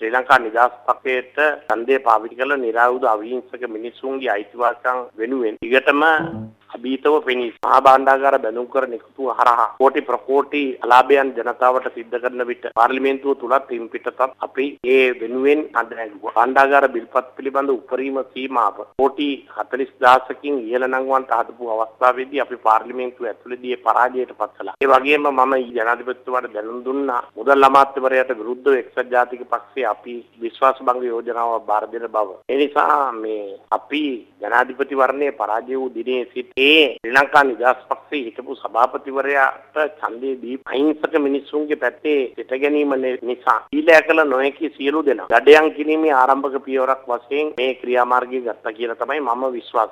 ශ්‍රී ලංකා නිදහස් පක්ෂයට ඡන්දය පාවිච්චි කළ නිරායුධ අවිහිංසක මිනිසුන්ගේ අයිතිවාසිකම් වෙනුවෙන්. ඊටම අභීතව පෙනී මහා භාණ්ඩාගාර බැඳුම් කරන එකතුව හරහා කෝටි ප්‍රකෝටි අලාභයන් ජනතාවට සිද්ධ කරන විට පාර්ලිමේන්තුව තුලත් ඉන් පිටතත් අපි ඒ වෙනුවෙන් අද භාණ්ඩාගාර බිල්පත් පිළිබඳ උපරිම සීමාව කෝටි 40000කින් ඉහළ නංවන්ට හදපු අවස්ථාවේදී අපි පාර්ලිමේන්තුව ඇතුළේදී ඒ පරාජයට පත් කළා. ඒ වගේම මම ජනාධිපතිතුමාට දැනුම් දුන්නා මුදල් අමාත්‍යවරයාට විරුද්ධව එක්සත් ජාතික පක්ෂයේ අපි විශ්වාස භංග යෝජනාව බාර දෙන බව. ඒ නිසා මේ අපි ජනාධිපතිවරණයේ පරාජය වූ දිනේ සිට ඒ ශ්‍රී ලංකා නිදහස් පක්ෂයේ හිටපු සභාපතිවරයාට ඡන්දය දී අහිංසක මිනිසුන්ගේ පැත්තේ සිට ගැනීම නිසා ඊළෑ කළ නොහැකි සියලු දෙනා. දඩයන් කිරීමේ ආරම්භක පියවරක් වශයෙන් මේ ක්‍රියාමාර්ගය ගත්තා කියලා තමයි මම විශ්වාස